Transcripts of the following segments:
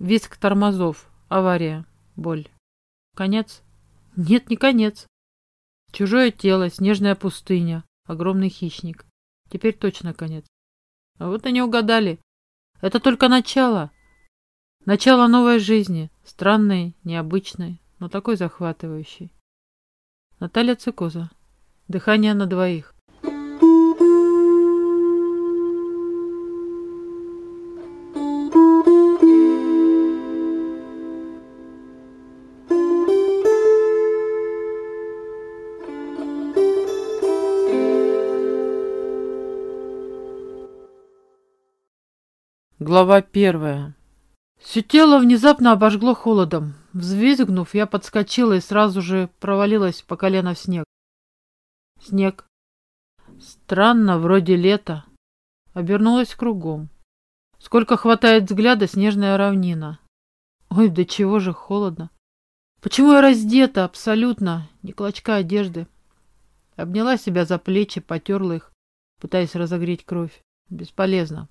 Виск тормозов. Авария. Боль. Конец? Нет, не конец. Чужое тело, снежная пустыня, огромный хищник. Теперь точно конец. А вот и не угадали. Это только начало. Начало новой жизни, странной, необычной, но такой захватывающей. Наталья Цикоза. Дыхание на двоих. Глава первая. Все тело внезапно обожгло холодом. Взвизгнув, я подскочила и сразу же провалилась по колено в снег. Снег. Странно, вроде лета. Обернулась кругом. Сколько хватает взгляда снежная равнина. Ой, до чего же холодно. Почему я раздета абсолютно, не клочка одежды? Обняла себя за плечи, потерла их, пытаясь разогреть кровь. Бесполезно.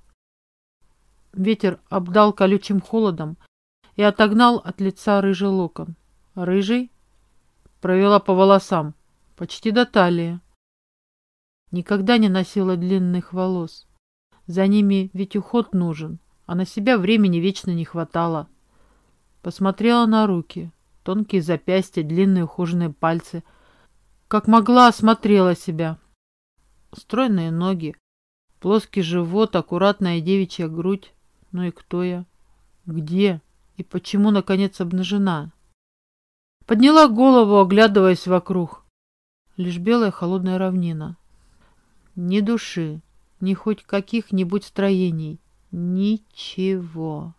Ветер обдал колючим холодом и отогнал от лица рыжий локон. Рыжий провела по волосам, почти до талии. Никогда не носила длинных волос. За ними ведь уход нужен, а на себя времени вечно не хватало. Посмотрела на руки, тонкие запястья, длинные ухоженные пальцы. Как могла, осмотрела себя. Стройные ноги, плоский живот, аккуратная девичья грудь, ну и кто я? Где? И почему, наконец, обнажена? Подняла голову, оглядываясь вокруг. Лишь белая холодная равнина. Ни души, ни хоть каких-нибудь строений. Ничего.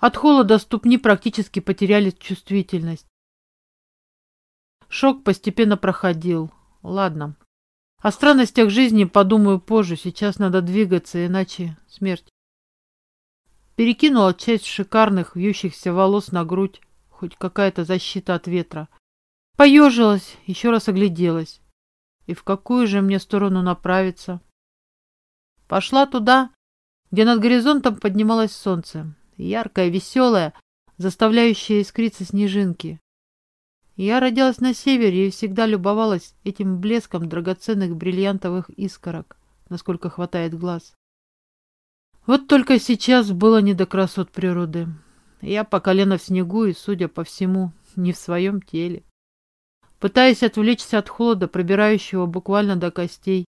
От холода ступни практически потеряли чувствительность. Шок постепенно проходил. Ладно. О странностях жизни подумаю позже. Сейчас надо двигаться, иначе смерть. Перекинула часть шикарных вьющихся волос на грудь, хоть какая-то защита от ветра. Поежилась, еще раз огляделась. И в какую же мне сторону направиться? Пошла туда, где над горизонтом поднималось солнце, яркое, веселое, заставляющее искриться снежинки. Я родилась на севере и всегда любовалась этим блеском драгоценных бриллиантовых искорок, насколько хватает глаз. Вот только сейчас было не до красот природы. Я по колено в снегу и, судя по всему, не в своем теле. Пытаясь отвлечься от холода, пробирающего буквально до костей,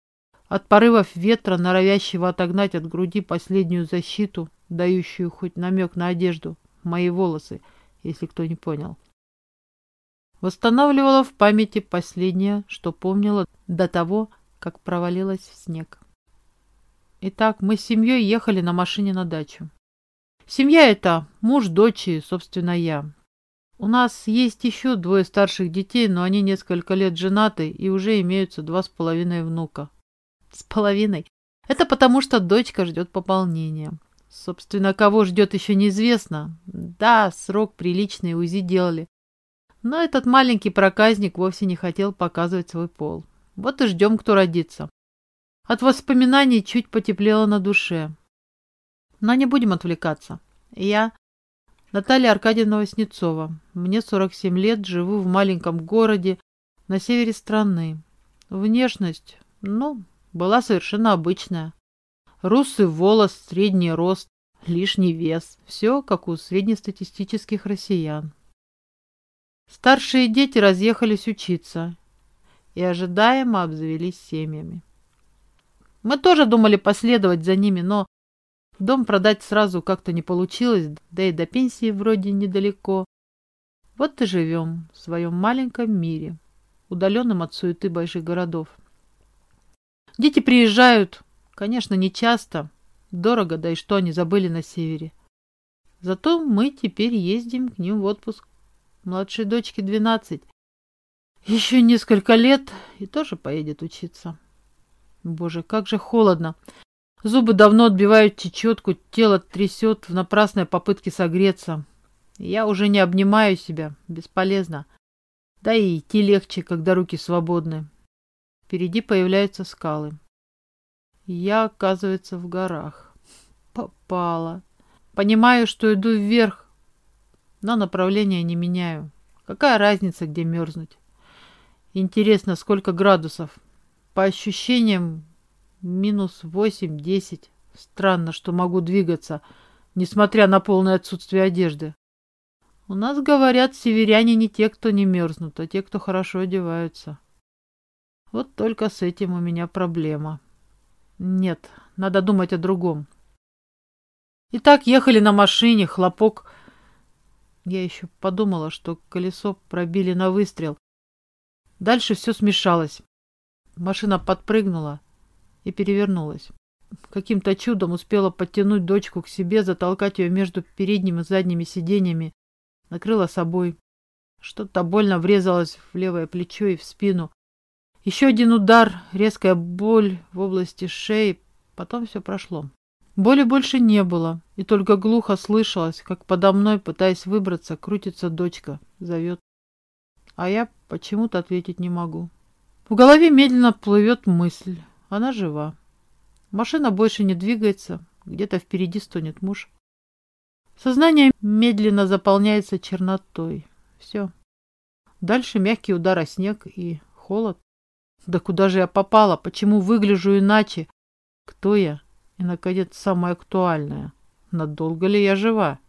от порывов ветра, норовящего отогнать от груди последнюю защиту, дающую хоть намек на одежду, мои волосы, если кто не понял. Восстанавливала в памяти последнее, что помнила до того, как провалилась в снег. Итак, мы с семьей ехали на машине на дачу. Семья это муж, дочь и, собственно, я. У нас есть еще двое старших детей, но они несколько лет женаты и уже имеются два с половиной внука. С половиной? Это потому, что дочка ждет пополнения. Собственно, кого ждет еще неизвестно. Да, срок приличный, УЗИ делали. Но этот маленький проказник вовсе не хотел показывать свой пол. Вот и ждем, кто родится. От воспоминаний чуть потеплело на душе. Но не будем отвлекаться. Я Наталья Аркадьевна Васнецова. Мне 47 лет, живу в маленьком городе на севере страны. Внешность, ну, была совершенно обычная. Русый волос, средний рост, лишний вес. Все, как у среднестатистических россиян. Старшие дети разъехались учиться и ожидаемо обзавелись семьями. Мы тоже думали последовать за ними, но дом продать сразу как-то не получилось, да и до пенсии вроде недалеко. Вот и живем в своем маленьком мире, удаленном от суеты больших городов. Дети приезжают, конечно, не часто, дорого, да и что они забыли на севере. Зато мы теперь ездим к ним в отпуск. Младшей дочке 12. Еще несколько лет и тоже поедет учиться. Боже, как же холодно. Зубы давно отбивают чечетку, тело трясет в напрасной попытке согреться. Я уже не обнимаю себя, бесполезно. Да и идти легче, когда руки свободны. Впереди появляются скалы. Я, оказывается, в горах. Попала. Понимаю, что иду вверх, но направление не меняю. Какая разница, где мерзнуть? Интересно, сколько градусов? По ощущениям, минус восемь-десять. Странно, что могу двигаться, несмотря на полное отсутствие одежды. У нас, говорят, северяне не те, кто не мерзнут, а те, кто хорошо одеваются. Вот только с этим у меня проблема. Нет, надо думать о другом. Итак, ехали на машине, хлопок. Я еще подумала, что колесо пробили на выстрел. Дальше все смешалось. Машина подпрыгнула и перевернулась. Каким-то чудом успела подтянуть дочку к себе, затолкать ее между передними и задними сиденьями, накрыла собой. Что-то больно врезалось в левое плечо и в спину. Еще один удар, резкая боль в области шеи, потом все прошло. Боли больше не было, и только глухо слышалось, как подо мной, пытаясь выбраться, крутится дочка, зовет. А я почему-то ответить не могу. В голове медленно плывет мысль. Она жива. Машина больше не двигается, где-то впереди стонет муж. Сознание медленно заполняется чернотой. Все. Дальше мягкий удар о снег и холод. Да куда же я попала? Почему выгляжу иначе? Кто я? И, наконец, самое актуальное. Надолго ли я жива?